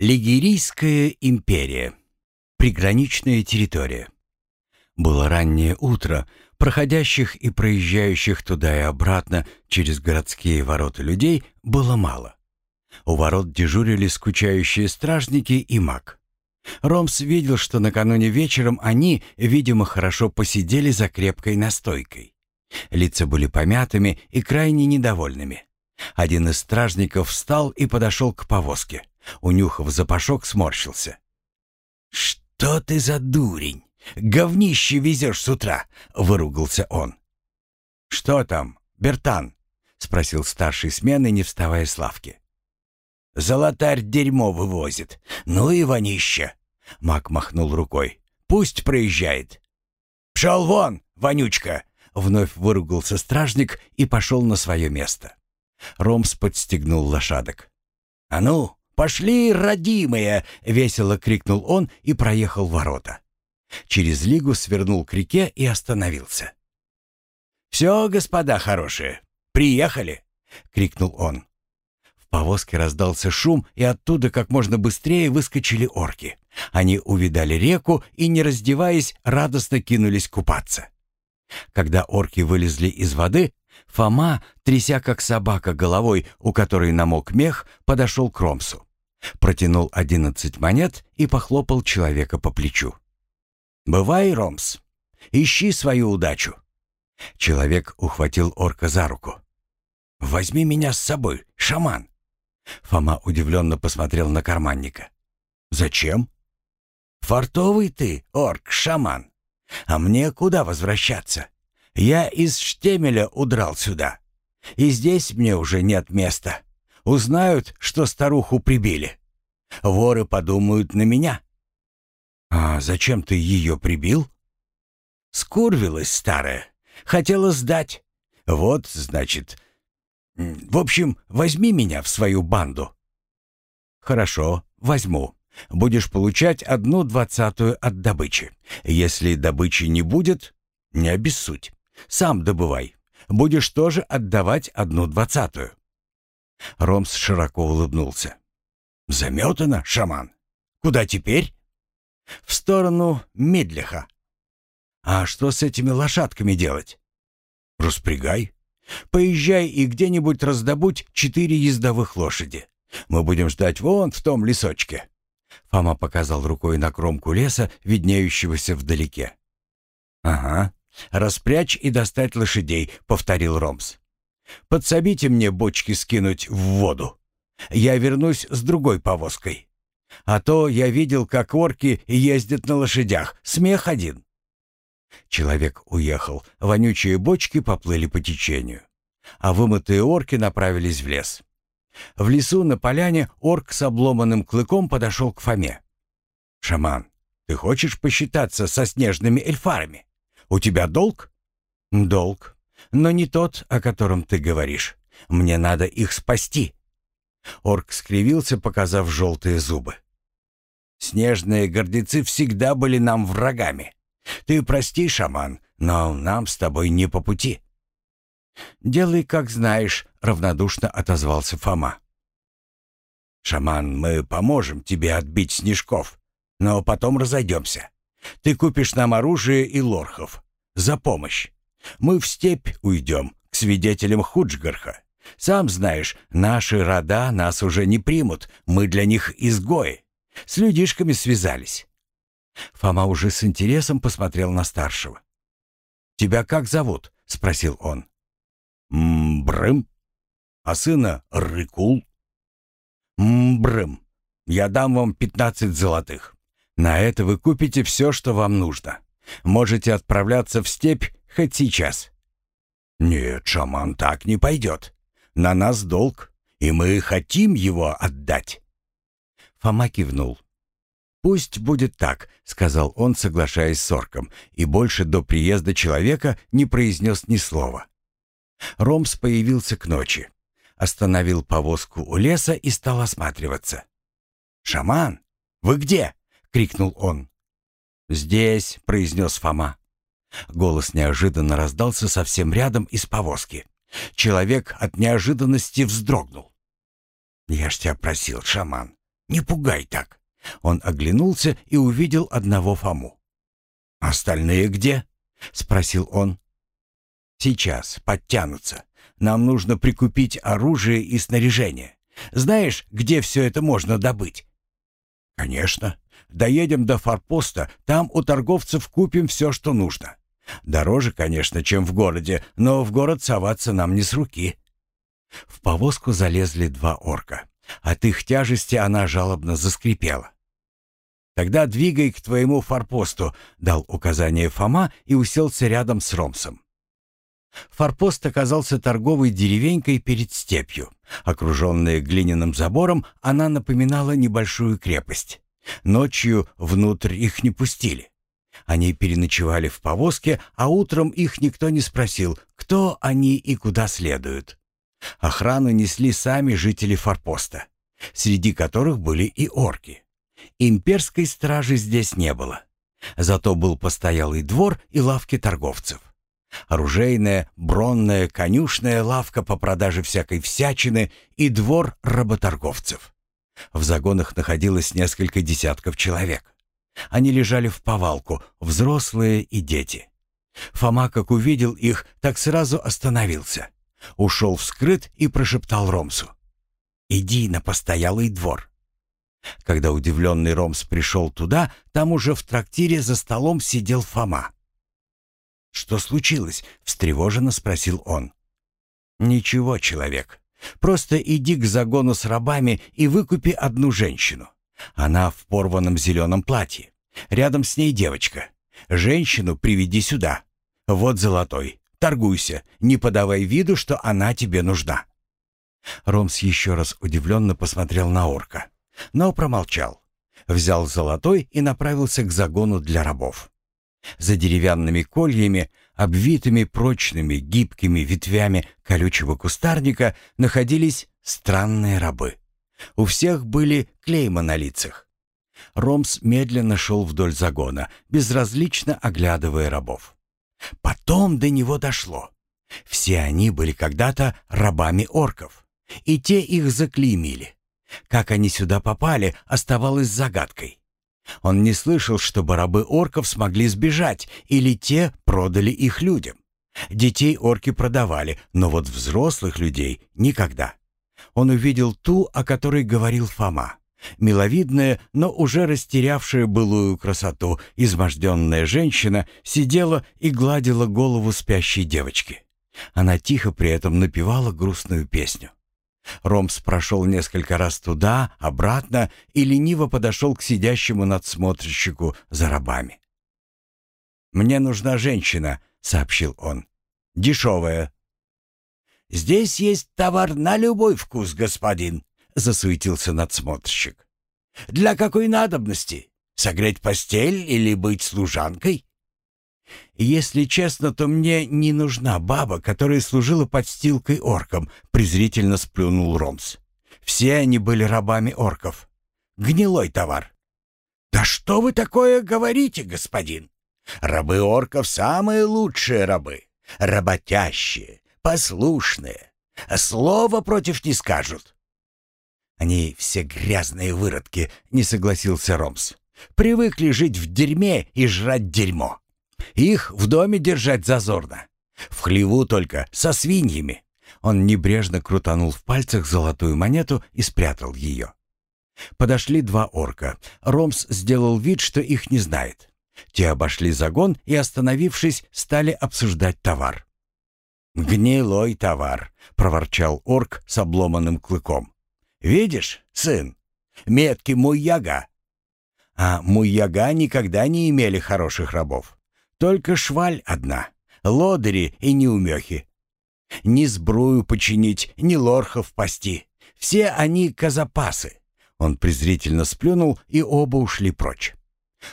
Лигерийская империя. Приграничная территория. Было раннее утро, проходящих и проезжающих туда и обратно через городские ворота людей было мало. У ворот дежурили скучающие стражники и маг. Ромс видел, что накануне вечером они, видимо, хорошо посидели за крепкой настойкой. Лица были помятыми и крайне недовольными. Один из стражников встал и подошел к повозке. Унюхав запашок, сморщился. «Что ты за дурень? Говнище везешь с утра!» — выругался он. «Что там, Бертан?» — спросил старший смены, не вставая с лавки. «Золотарь дерьмо вывозит. Ну и вонище!» — Мак махнул рукой. «Пусть проезжает». «Пшел вон, вонючка!» — вновь выругался стражник и пошел на свое место. Ромс подстегнул лошадок. «А ну, «Пошли, родимые!» — весело крикнул он и проехал ворота. Через лигу свернул к реке и остановился. «Все, господа хорошие, приехали!» — крикнул он. В повозке раздался шум, и оттуда как можно быстрее выскочили орки. Они увидали реку и, не раздеваясь, радостно кинулись купаться. Когда орки вылезли из воды, Фома, тряся как собака головой, у которой намок мех, подошел к Ромсу. Протянул одиннадцать монет и похлопал человека по плечу. «Бывай, Ромс, ищи свою удачу». Человек ухватил орка за руку. «Возьми меня с собой, шаман». Фома удивленно посмотрел на карманника. «Зачем?» «Фартовый ты, орк-шаман. А мне куда возвращаться? Я из Штемеля удрал сюда. И здесь мне уже нет места. Узнают, что старуху прибили. Воры подумают на меня. А зачем ты ее прибил? Скурвилась старая. Хотела сдать. Вот, значит. В общем, возьми меня в свою банду. Хорошо, возьму. Будешь получать одну двадцатую от добычи. Если добычи не будет, не обессудь. Сам добывай. Будешь тоже отдавать одну двадцатую. Ромс широко улыбнулся. «Заметано, шаман. Куда теперь?» «В сторону Медляха». «А что с этими лошадками делать?» «Распрягай. Поезжай и где-нибудь раздобудь четыре ездовых лошади. Мы будем ждать вон в том лесочке». Фома показал рукой на кромку леса, виднеющегося вдалеке. «Ага. Распрячь и достать лошадей», — повторил Ромс. Подсобите мне бочки скинуть в воду. Я вернусь с другой повозкой. А то я видел, как орки ездят на лошадях. Смех один». Человек уехал. Вонючие бочки поплыли по течению. А вымытые орки направились в лес. В лесу на поляне орк с обломанным клыком подошел к Фоме. «Шаман, ты хочешь посчитаться со снежными эльфарами? У тебя долг?» «Долг но не тот, о котором ты говоришь. Мне надо их спасти». Орк скривился, показав желтые зубы. «Снежные гордецы всегда были нам врагами. Ты прости, шаман, но нам с тобой не по пути». «Делай, как знаешь», — равнодушно отозвался Фома. «Шаман, мы поможем тебе отбить снежков, но потом разойдемся. Ты купишь нам оружие и лорхов. За помощь. Мы в степь уйдем, к свидетелям Худжгарха. Сам знаешь, наши рода нас уже не примут, мы для них изгои. С людишками связались». Фома уже с интересом посмотрел на старшего. «Тебя как зовут?» — спросил он. «Мбрым. А сына Рыкул?» «Мбрым. Я дам вам пятнадцать золотых. На это вы купите все, что вам нужно. Можете отправляться в степь Хоть сейчас. Нет, шаман так не пойдет. На нас долг, и мы хотим его отдать. Фома кивнул. «Пусть будет так», — сказал он, соглашаясь с орком, и больше до приезда человека не произнес ни слова. Ромс появился к ночи, остановил повозку у леса и стал осматриваться. «Шаман, вы где?» — крикнул он. «Здесь», — произнес Фома. Голос неожиданно раздался совсем рядом из повозки. Человек от неожиданности вздрогнул. «Я ж тебя просил, шаман, Не пугай так». Он оглянулся и увидел одного Фому. «Остальные где?» — спросил он. «Сейчас подтянутся. Нам нужно прикупить оружие и снаряжение. Знаешь, где все это можно добыть?» «Конечно. Доедем до форпоста, там у торговцев купим все, что нужно. Дороже, конечно, чем в городе, но в город соваться нам не с руки». В повозку залезли два орка. От их тяжести она жалобно заскрипела. «Тогда двигай к твоему форпосту», — дал указание Фома и уселся рядом с Ромсом. Форпост оказался торговой деревенькой перед степью. Окруженная глиняным забором, она напоминала небольшую крепость. Ночью внутрь их не пустили. Они переночевали в повозке, а утром их никто не спросил, кто они и куда следуют. Охрану несли сами жители форпоста, среди которых были и орки. Имперской стражи здесь не было. Зато был постоялый двор и лавки торговцев. Оружейная, бронная, конюшная лавка по продаже всякой всячины и двор работорговцев. В загонах находилось несколько десятков человек. Они лежали в повалку, взрослые и дети. Фома, как увидел их, так сразу остановился. Ушел вскрыт и прошептал Ромсу. «Иди на постоялый двор». Когда удивленный Ромс пришел туда, там уже в трактире за столом сидел Фома. «Что случилось?» — встревоженно спросил он. «Ничего, человек. Просто иди к загону с рабами и выкупи одну женщину. Она в порванном зеленом платье. Рядом с ней девочка. Женщину приведи сюда. Вот золотой. Торгуйся. Не подавай виду, что она тебе нужна». Ромс еще раз удивленно посмотрел на орка, но промолчал. Взял золотой и направился к загону для рабов. За деревянными кольями, обвитыми прочными гибкими ветвями колючего кустарника, находились странные рабы. У всех были клейма на лицах. Ромс медленно шел вдоль загона, безразлично оглядывая рабов. Потом до него дошло. Все они были когда-то рабами орков, и те их заклеймили. Как они сюда попали, оставалось загадкой. Он не слышал, чтобы рабы орков смогли сбежать, или те продали их людям. Детей орки продавали, но вот взрослых людей никогда. Он увидел ту, о которой говорил Фома. Миловидная, но уже растерявшая былую красоту, изможденная женщина сидела и гладила голову спящей девочки. Она тихо при этом напевала грустную песню. Ромс прошел несколько раз туда, обратно и лениво подошел к сидящему надсмотрщику за рабами. «Мне нужна женщина», — сообщил он. «Дешевая». «Здесь есть товар на любой вкус, господин», — засуетился надсмотрщик. «Для какой надобности? Согреть постель или быть служанкой?» «Если честно, то мне не нужна баба, которая служила подстилкой оркам», — презрительно сплюнул Ромс. «Все они были рабами орков. Гнилой товар». «Да что вы такое говорите, господин? Рабы орков — самые лучшие рабы, работящие, послушные, а слова против не скажут». «Они все грязные выродки», — не согласился Ромс. «Привыкли жить в дерьме и жрать дерьмо. Их в доме держать зазорно. В хлеву только, со свиньями. Он небрежно крутанул в пальцах золотую монету и спрятал ее. Подошли два орка. Ромс сделал вид, что их не знает. Те обошли загон и, остановившись, стали обсуждать товар. «Гнилой товар», — проворчал орк с обломанным клыком. «Видишь, сын, метки муяга». А муяга никогда не имели хороших рабов. Только шваль одна, лодыри и неумехи. Ни сбрую починить, ни лорхов пасти. Все они казапасы. Он презрительно сплюнул, и оба ушли прочь.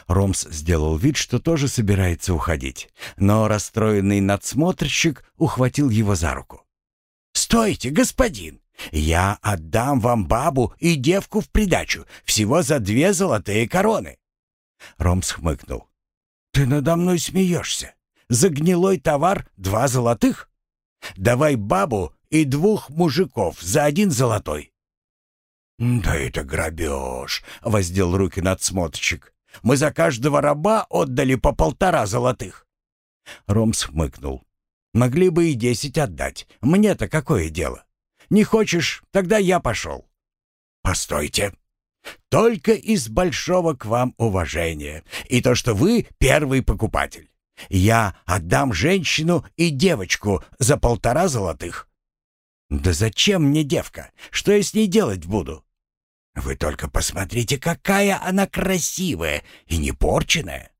Ромс сделал вид, что тоже собирается уходить, но расстроенный надсмотрщик ухватил его за руку. «Стойте, господин! Я отдам вам бабу и девку в придачу, всего за две золотые короны!» Ромс хмыкнул. «Ты надо мной смеешься? За гнилой товар два золотых? Давай бабу и двух мужиков за один золотой». «Да это грабеж!» — воздел руки надсмотрщик. «Мы за каждого раба отдали по полтора золотых». Ромс хмыкнул. «Могли бы и десять отдать. Мне-то какое дело? Не хочешь, тогда я пошел». «Постойте. Только из большого к вам уважения. И то, что вы первый покупатель. Я отдам женщину и девочку за полтора золотых». «Да зачем мне девка? Что я с ней делать буду?» «Вы только посмотрите, какая она красивая и не порченная.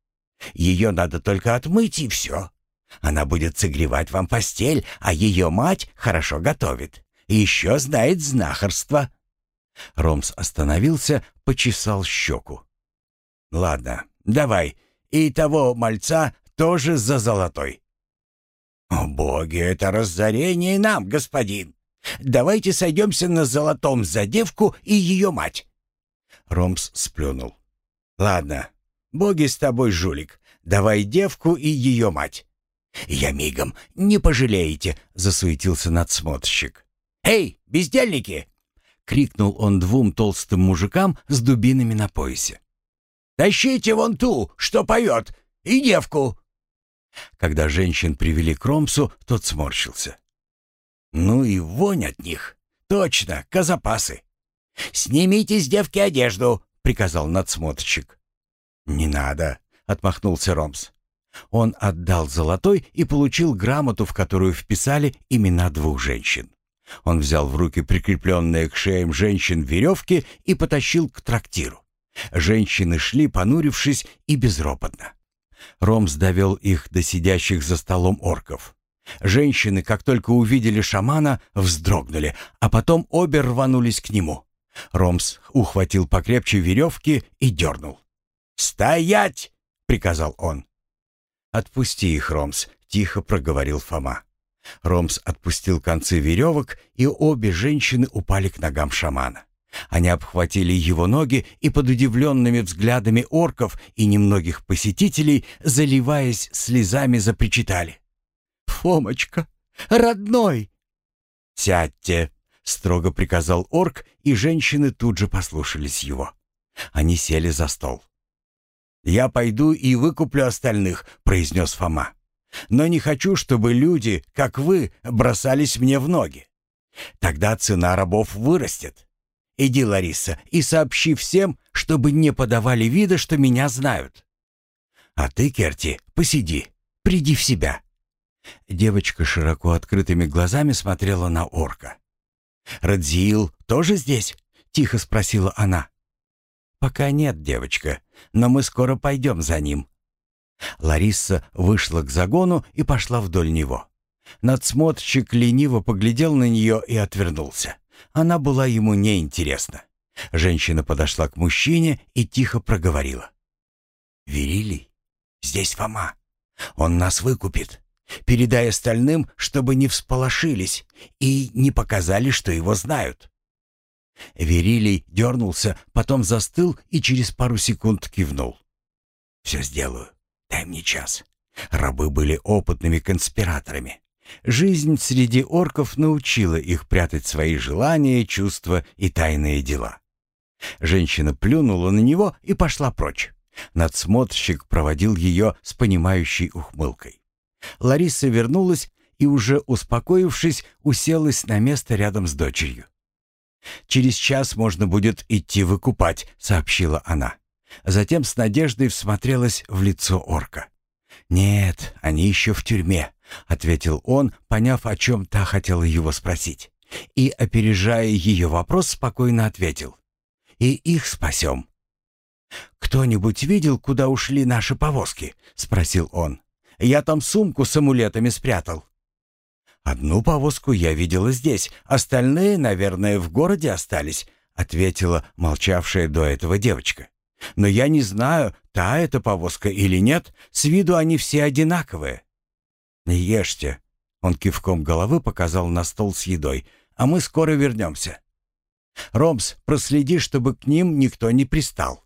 Ее надо только отмыть, и все. Она будет согревать вам постель, а ее мать хорошо готовит. И еще знает знахарство». Ромс остановился, почесал щеку. «Ладно, давай, и того мальца тоже за золотой». «О боги, это разорение нам, господин! Давайте сойдемся на золотом за девку и ее мать». Ромс сплюнул. «Ладно, боги с тобой, жулик. Давай девку и ее мать». «Я мигом, не пожалеете», — засуетился надсмотрщик. «Эй, бездельники!» — крикнул он двум толстым мужикам с дубинами на поясе. «Тащите вон ту, что поет, и девку!» Когда женщин привели к Ромсу, тот сморщился. «Ну и вонь от них! Точно, казапасы!» «Снимите с девки одежду!» — приказал надсмотрщик. «Не надо!» — отмахнулся Ромс. Он отдал золотой и получил грамоту, в которую вписали имена двух женщин. Он взял в руки прикрепленные к шеям женщин веревки и потащил к трактиру. Женщины шли, понурившись и безропотно. Ромс довел их до сидящих за столом орков. Женщины, как только увидели шамана, вздрогнули, а потом обе рванулись к нему. Ромс ухватил покрепче веревки и дернул. «Стоять!» — приказал он. «Отпусти их, Ромс», — тихо проговорил Фома. Ромс отпустил концы веревок, и обе женщины упали к ногам шамана. Они обхватили его ноги и под удивленными взглядами орков и немногих посетителей, заливаясь слезами, запричитали. «Фомочка! Родной!» «Сядьте!» — строго приказал орк, и женщины тут же послушались его. Они сели за стол. «Я пойду и выкуплю остальных», — произнес Фома. «Но не хочу, чтобы люди, как вы, бросались мне в ноги. Тогда цена рабов вырастет. Иди, Лариса, и сообщи всем, чтобы не подавали вида, что меня знают. А ты, Керти, посиди, приди в себя». Девочка широко открытыми глазами смотрела на орка. «Радзиил тоже здесь?» — тихо спросила она. «Пока нет, девочка, но мы скоро пойдем за ним». Лариса вышла к загону и пошла вдоль него. Надсмотрщик лениво поглядел на нее и отвернулся. Она была ему неинтересна. Женщина подошла к мужчине и тихо проговорила. «Верилий, здесь Фома. Он нас выкупит. Передай остальным, чтобы не всполошились и не показали, что его знают». Верилий дернулся, потом застыл и через пару секунд кивнул. «Все сделаю. Дай мне час». Рабы были опытными конспираторами. Жизнь среди орков научила их прятать свои желания, чувства и тайные дела. Женщина плюнула на него и пошла прочь. Надсмотрщик проводил ее с понимающей ухмылкой. Лариса вернулась и, уже успокоившись, уселась на место рядом с дочерью. «Через час можно будет идти выкупать», — сообщила она. Затем с надеждой всмотрелась в лицо орка. «Нет, они еще в тюрьме», — ответил он, поняв, о чем та хотела его спросить. И, опережая ее вопрос, спокойно ответил. «И их спасем». «Кто-нибудь видел, куда ушли наши повозки?» — спросил он. «Я там сумку с амулетами спрятал». «Одну повозку я видела здесь, остальные, наверное, в городе остались», — ответила молчавшая до этого девочка. «Но я не знаю, та это повозка или нет, с виду они все одинаковые». «Ешьте», — он кивком головы показал на стол с едой, «а мы скоро вернемся». «Ромс, проследи, чтобы к ним никто не пристал».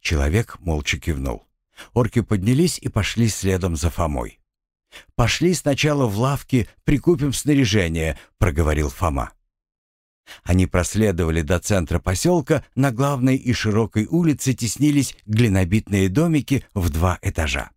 Человек молча кивнул. Орки поднялись и пошли следом за Фомой. «Пошли сначала в лавки, прикупим снаряжение», — проговорил Фома. Они проследовали до центра поселка, на главной и широкой улице теснились глинобитные домики в два этажа.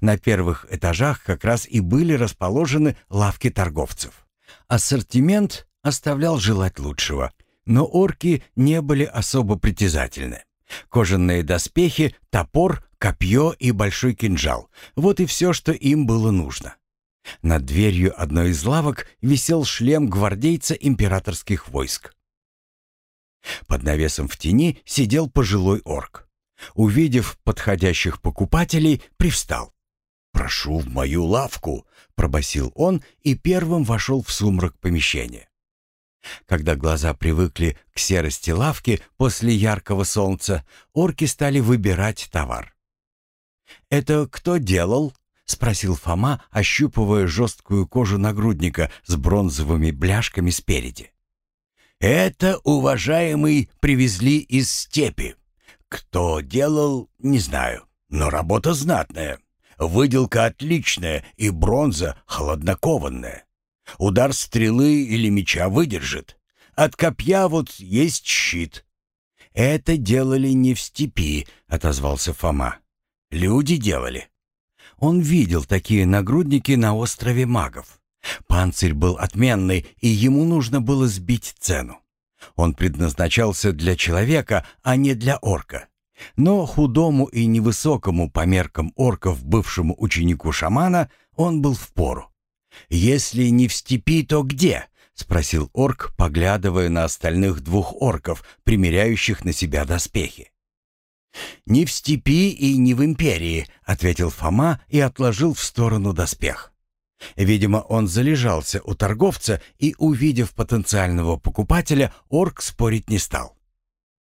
На первых этажах как раз и были расположены лавки торговцев. Ассортимент оставлял желать лучшего, но орки не были особо притязательны. Кожаные доспехи, топор, копье и большой кинжал — вот и все, что им было нужно. Над дверью одной из лавок висел шлем гвардейца императорских войск. Под навесом в тени сидел пожилой орк. Увидев подходящих покупателей, привстал. «Прошу в мою лавку», — пробасил он и первым вошел в сумрак помещения. Когда глаза привыкли к серости лавки после яркого солнца, орки стали выбирать товар. «Это кто делал?» — спросил Фома, ощупывая жесткую кожу нагрудника с бронзовыми бляшками спереди. «Это, уважаемый, привезли из степи. Кто делал, не знаю, но работа знатная. Выделка отличная и бронза холоднокованная. Удар стрелы или меча выдержит. От копья вот есть щит. Это делали не в степи, отозвался Фома. Люди делали. Он видел такие нагрудники на острове магов. Панцирь был отменный, и ему нужно было сбить цену. Он предназначался для человека, а не для орка. Но худому и невысокому по меркам орков бывшему ученику шамана он был впору. «Если не в степи, то где?» — спросил орк, поглядывая на остальных двух орков, примеряющих на себя доспехи. «Не в степи и не в империи», — ответил Фома и отложил в сторону доспех. Видимо, он залежался у торговца и, увидев потенциального покупателя, орк спорить не стал.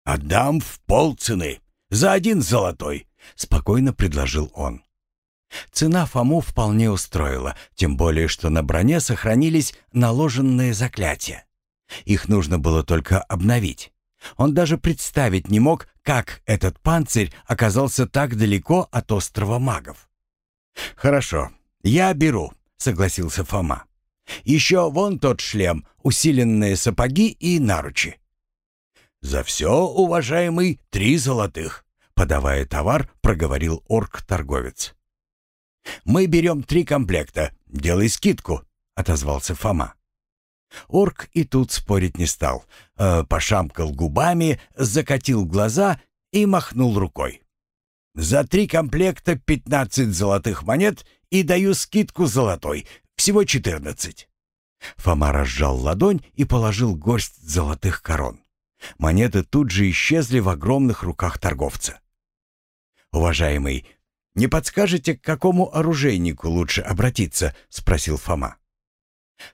«Отдам в полцены, за один золотой», — спокойно предложил он. Цена Фому вполне устроила, тем более что на броне сохранились наложенные заклятия. Их нужно было только обновить. Он даже представить не мог, как этот панцирь оказался так далеко от острова магов. «Хорошо, я беру», — согласился Фома. «Еще вон тот шлем, усиленные сапоги и наручи». «За все, уважаемый, три золотых», — подавая товар, проговорил орк-торговец. «Мы берем три комплекта. Делай скидку», — отозвался Фома. Орк и тут спорить не стал. Э, пошамкал губами, закатил глаза и махнул рукой. «За три комплекта пятнадцать золотых монет и даю скидку золотой. Всего четырнадцать». Фома разжал ладонь и положил горсть золотых корон. Монеты тут же исчезли в огромных руках торговца. «Уважаемый, «Не подскажете, к какому оружейнику лучше обратиться?» — спросил Фома.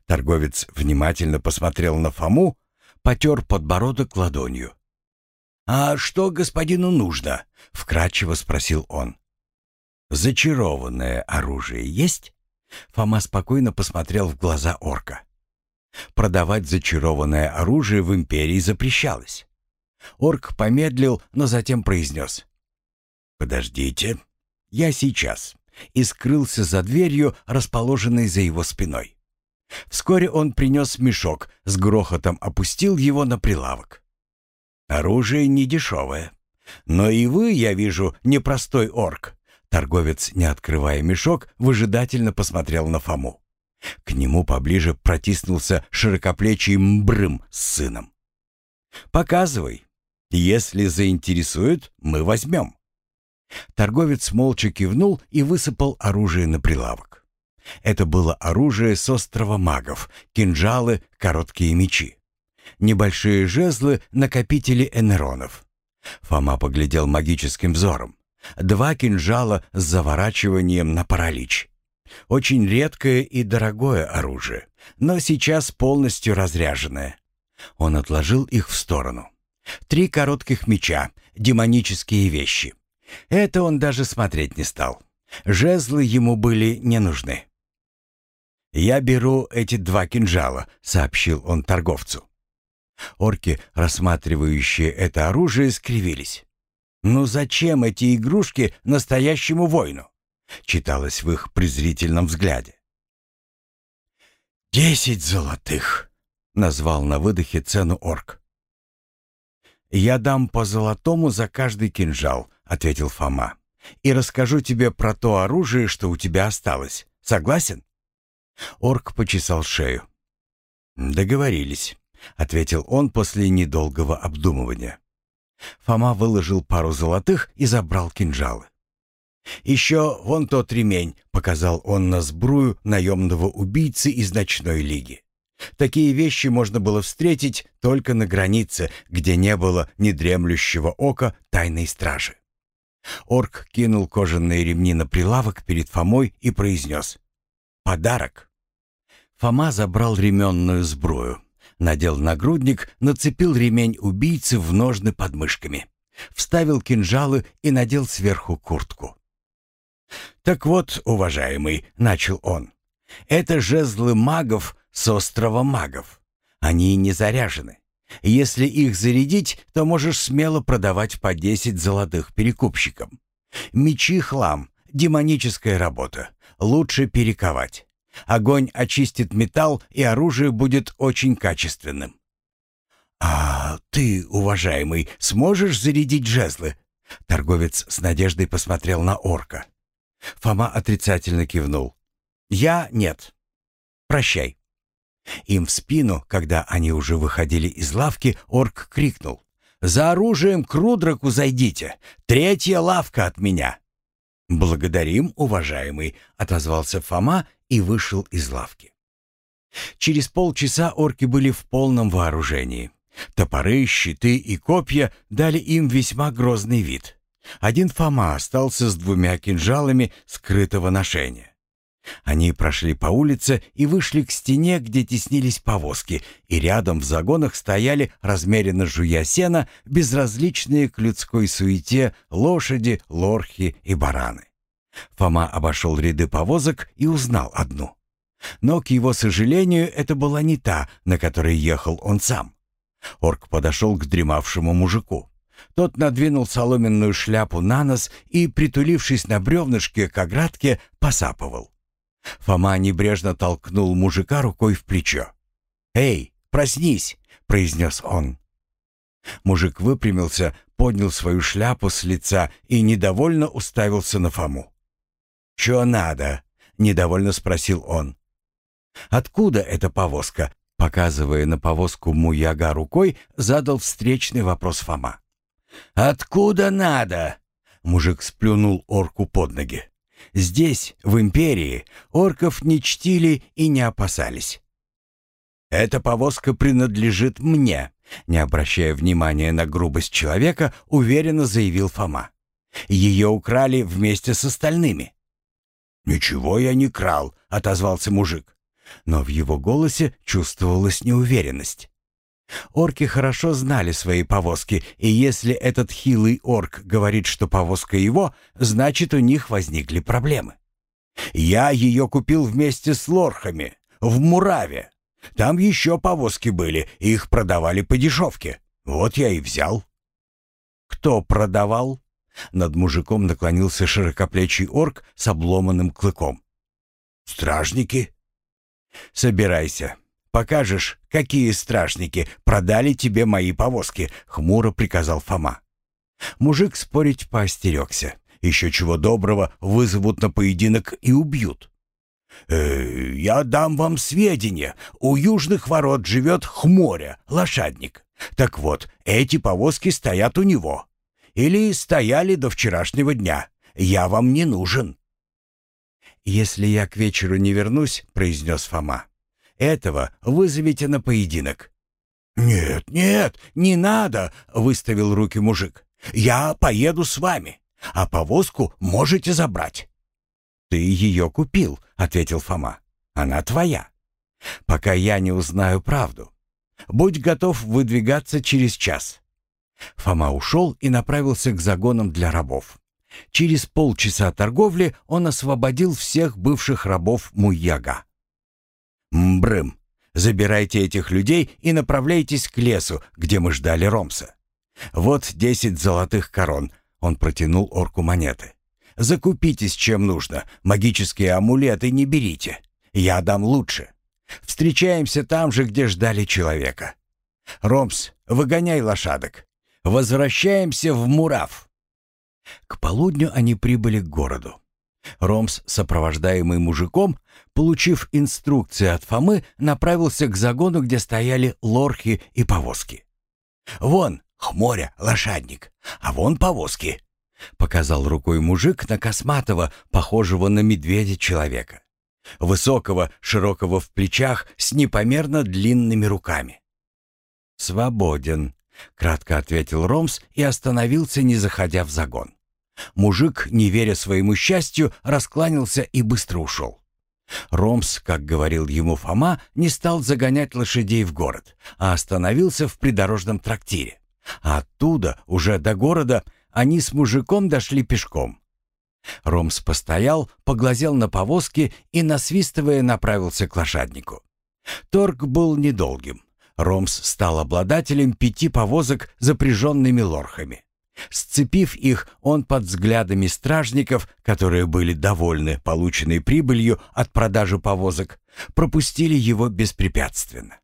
Торговец внимательно посмотрел на Фому, потер подбородок ладонью. «А что господину нужно?» — вкратчиво спросил он. «Зачарованное оружие есть?» Фома спокойно посмотрел в глаза орка. Продавать зачарованное оружие в империи запрещалось. Орк помедлил, но затем произнес. «Подождите, «Я сейчас», и скрылся за дверью, расположенной за его спиной. Вскоре он принес мешок, с грохотом опустил его на прилавок. «Оружие недешевое. Но и вы, я вижу, непростой орк». Торговец, не открывая мешок, выжидательно посмотрел на Фому. К нему поближе протиснулся широкоплечий Мбрым с сыном. «Показывай. Если заинтересует, мы возьмем». Торговец молча кивнул и высыпал оружие на прилавок. Это было оружие с острова магов, кинжалы, короткие мечи. Небольшие жезлы — накопители энеронов. Фома поглядел магическим взором. Два кинжала с заворачиванием на паралич. Очень редкое и дорогое оружие, но сейчас полностью разряженное. Он отложил их в сторону. Три коротких меча, демонические вещи. Это он даже смотреть не стал. Жезлы ему были не нужны. «Я беру эти два кинжала», — сообщил он торговцу. Орки, рассматривающие это оружие, скривились. «Ну зачем эти игрушки настоящему воину?» — читалось в их презрительном взгляде. «Десять золотых!» — назвал на выдохе цену орк. «Я дам по золотому за каждый кинжал», — ответил Фома. «И расскажу тебе про то оружие, что у тебя осталось. Согласен?» Орк почесал шею. «Договорились», — ответил он после недолгого обдумывания. Фома выложил пару золотых и забрал кинжалы. «Еще вон тот ремень», — показал он на сбрую наемного убийцы из ночной лиги. Такие вещи можно было встретить только на границе, где не было ни дремлющего ока тайной стражи. Орк кинул кожаные ремни на прилавок перед Фомой и произнес «Подарок». Фома забрал ременную сбрую, надел нагрудник, нацепил ремень убийцы в ножны под мышками, вставил кинжалы и надел сверху куртку. «Так вот, уважаемый», — начал он, — «это жезлы магов с острова магов. Они не заряжены. Если их зарядить, то можешь смело продавать по 10 золотых перекупщикам. Мечи хлам, демоническая работа. Лучше перековать. Огонь очистит металл, и оружие будет очень качественным. «А ты, уважаемый, сможешь зарядить жезлы?» Торговец с надеждой посмотрел на орка. Фома отрицательно кивнул. «Я нет. Прощай». Им в спину, когда они уже выходили из лавки, орк крикнул. «За оружием к Рудраку зайдите! Третья лавка от меня!» «Благодарим, уважаемый», — отозвался Фома и вышел из лавки. Через полчаса орки были в полном вооружении. Топоры, щиты и копья дали им весьма грозный вид. Один Фома остался с двумя кинжалами скрытого ношения. Они прошли по улице и вышли к стене, где теснились повозки, и рядом в загонах стояли, размеренно жуя сено, безразличные к людской суете лошади, лорхи и бараны. Фома обошел ряды повозок и узнал одну. Но, к его сожалению, это была не та, на которой ехал он сам. Орк подошел к дремавшему мужику. Тот надвинул соломенную шляпу на нос и, притулившись на бревнышке к оградке, посапывал. Фома небрежно толкнул мужика рукой в плечо. «Эй, проснись!» — произнес он. Мужик выпрямился, поднял свою шляпу с лица и недовольно уставился на Фому. «Чё надо?» — недовольно спросил он. «Откуда эта повозка?» Показывая на повозку Муяга рукой, задал встречный вопрос Фома. «Откуда надо?» Мужик сплюнул орку под ноги. Здесь, в империи, орков не чтили и не опасались. «Эта повозка принадлежит мне», — не обращая внимания на грубость человека, уверенно заявил Фома. «Ее украли вместе с остальными». «Ничего я не крал», — отозвался мужик. Но в его голосе чувствовалась неуверенность. Орки хорошо знали свои повозки, и если этот хилый орк говорит, что повозка его, значит, у них возникли проблемы. Я ее купил вместе с лорхами, в Мураве. Там еще повозки были, их продавали по дешевке. Вот я и взял. Кто продавал? Над мужиком наклонился широкоплечий орк с обломанным клыком. «Стражники?» «Собирайся. Покажешь, какие страшники продали тебе мои повозки», — хмуро приказал Фома. Мужик спорить поостерегся. Еще чего доброго вызовут на поединок и убьют. «Э, «Я дам вам сведения. У южных ворот живет Хморя, лошадник. Так вот, эти повозки стоят у него. Или стояли до вчерашнего дня. Я вам не нужен». «Если я к вечеру не вернусь», — произнес Фома, этого вызовите на поединок». «Нет, нет, не надо», — выставил руки мужик. «Я поеду с вами, а повозку можете забрать». «Ты ее купил», — ответил Фома. «Она твоя. Пока я не узнаю правду. Будь готов выдвигаться через час». Фома ушел и направился к загонам для рабов. Через полчаса торговли он освободил всех бывших рабов Муяга. Мбрым, забирайте этих людей и направляйтесь к лесу, где мы ждали Ромса. Вот десять золотых корон. Он протянул орку монеты. Закупитесь чем нужно. Магические амулеты не берите. Я дам лучше. Встречаемся там же, где ждали человека. Ромс, выгоняй лошадок. Возвращаемся в Мурав». К полудню они прибыли к городу. Ромс, сопровождаемый мужиком, получив инструкции от Фомы, направился к загону, где стояли лорхи и повозки. «Вон, хморя, лошадник, а вон повозки», — показал рукой мужик на косматого, похожего на медведя человека. Высокого, широкого в плечах, с непомерно длинными руками. «Свободен», — кратко ответил Ромс и остановился, не заходя в загон. Мужик, не веря своему счастью, раскланялся и быстро ушел. Ромс, как говорил ему Фома, не стал загонять лошадей в город, а остановился в придорожном трактире. А оттуда, уже до города, они с мужиком дошли пешком. Ромс постоял, поглазел на повозки и, насвистывая, направился к лошаднику. Торг был недолгим. Ромс стал обладателем пяти повозок, запряженными лорхами. Сцепив их, он под взглядами стражников, которые были довольны полученной прибылью от продажи повозок, пропустили его беспрепятственно.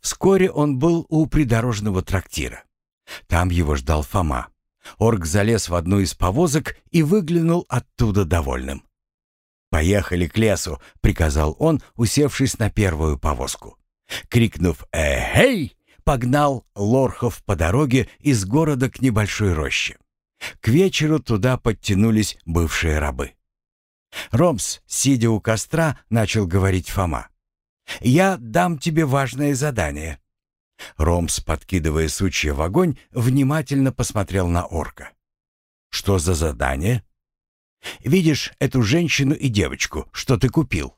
Вскоре он был у придорожного трактира. Там его ждал Фома. Орк залез в одну из повозок и выглянул оттуда довольным. «Поехали к лесу», — приказал он, усевшись на первую повозку. Крикнув «Эхей!», погнал Лорхов по дороге из города к небольшой роще. К вечеру туда подтянулись бывшие рабы. «Ромс, сидя у костра, начал говорить Фома. «Я дам тебе важное задание». Ромс, подкидывая сучья в огонь, внимательно посмотрел на орка. «Что за задание?» «Видишь эту женщину и девочку, что ты купил?»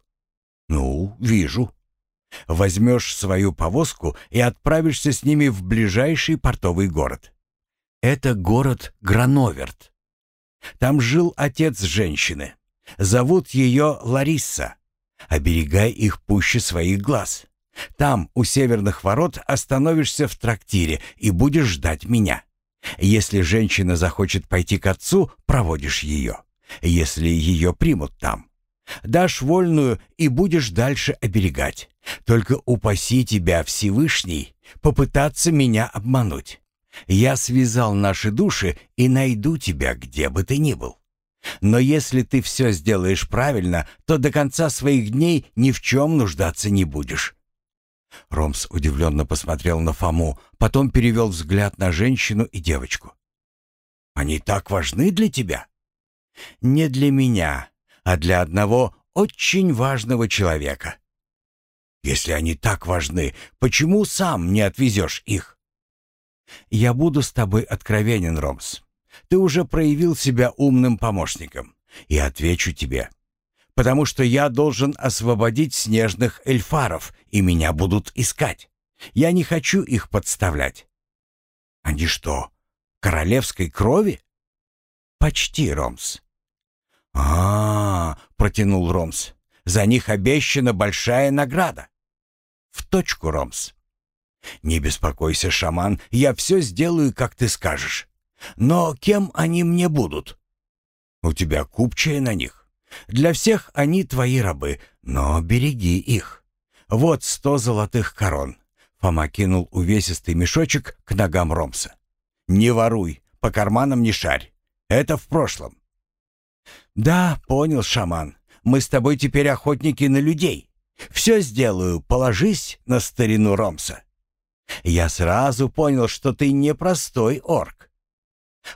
«Ну, вижу». Возьмешь свою повозку и отправишься с ними в ближайший портовый город. Это город Грановерт. Там жил отец женщины. Зовут ее Ларисса. Оберегай их пуще своих глаз. Там, у северных ворот, остановишься в трактире и будешь ждать меня. Если женщина захочет пойти к отцу, проводишь ее. Если ее примут там. Дашь вольную и будешь дальше оберегать. Только упаси тебя, Всевышний, попытаться меня обмануть. Я связал наши души и найду тебя, где бы ты ни был. Но если ты все сделаешь правильно, то до конца своих дней ни в чем нуждаться не будешь». Ромс удивленно посмотрел на Фому, потом перевел взгляд на женщину и девочку. «Они так важны для тебя?» «Не для меня, а для одного очень важного человека. Если они так важны, почему сам не отвезешь их? Я буду с тобой откровенен, Ромс. Ты уже проявил себя умным помощником. И отвечу тебе. Потому что я должен освободить снежных эльфаров, и меня будут искать. Я не хочу их подставлять. Они что, королевской крови? Почти, Ромс. А, -а, -а протянул Ромс. За них обещана большая награда. В точку, Ромс. Не беспокойся, шаман, я все сделаю, как ты скажешь. Но кем они мне будут? У тебя купчая на них. Для всех они твои рабы, но береги их. Вот сто золотых корон. Фома кинул увесистый мешочек к ногам Ромса. Не воруй, по карманам не шарь. Это в прошлом. Да, понял, шаман. Мы с тобой теперь охотники на людей. Все сделаю, положись на старину Ромса. Я сразу понял, что ты непростой орк.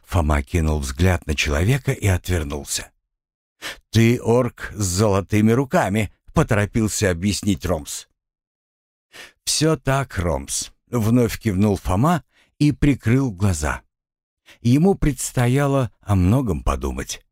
Фома кинул взгляд на человека и отвернулся. «Ты орк с золотыми руками», — поторопился объяснить Ромс. «Все так, Ромс», — вновь кивнул Фома и прикрыл глаза. Ему предстояло о многом подумать.